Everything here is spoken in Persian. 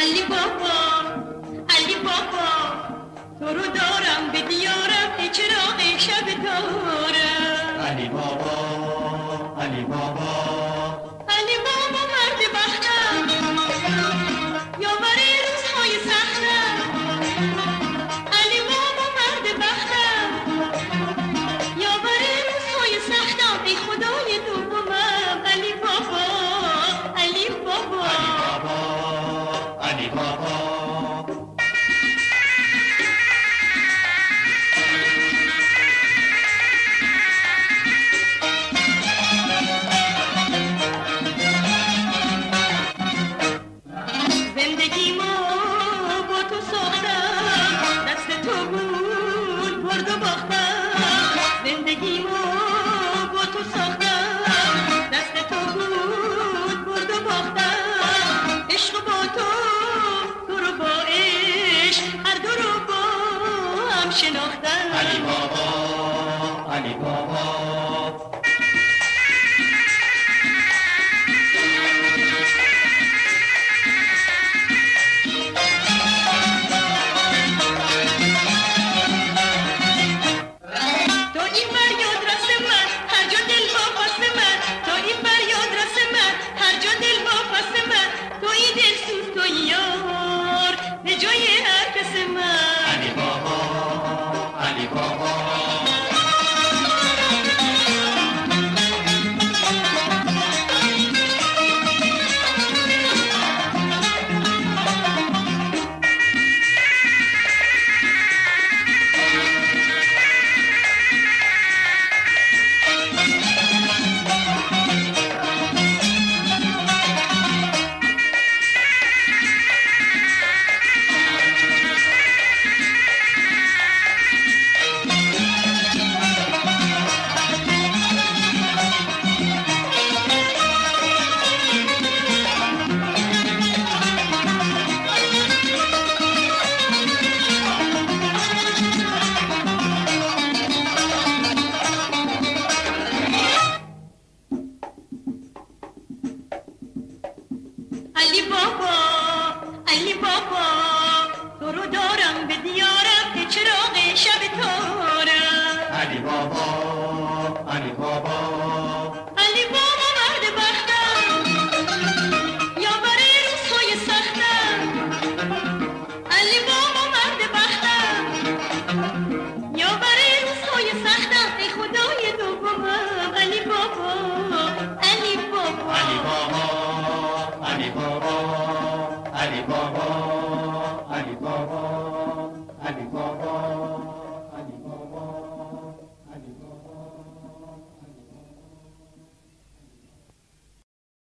علی بابا علی بابا تو رو دارم به دیارم به چراغ شب دارم علی بابا علی بابا Hari شناختم. علی بابا علی بابا.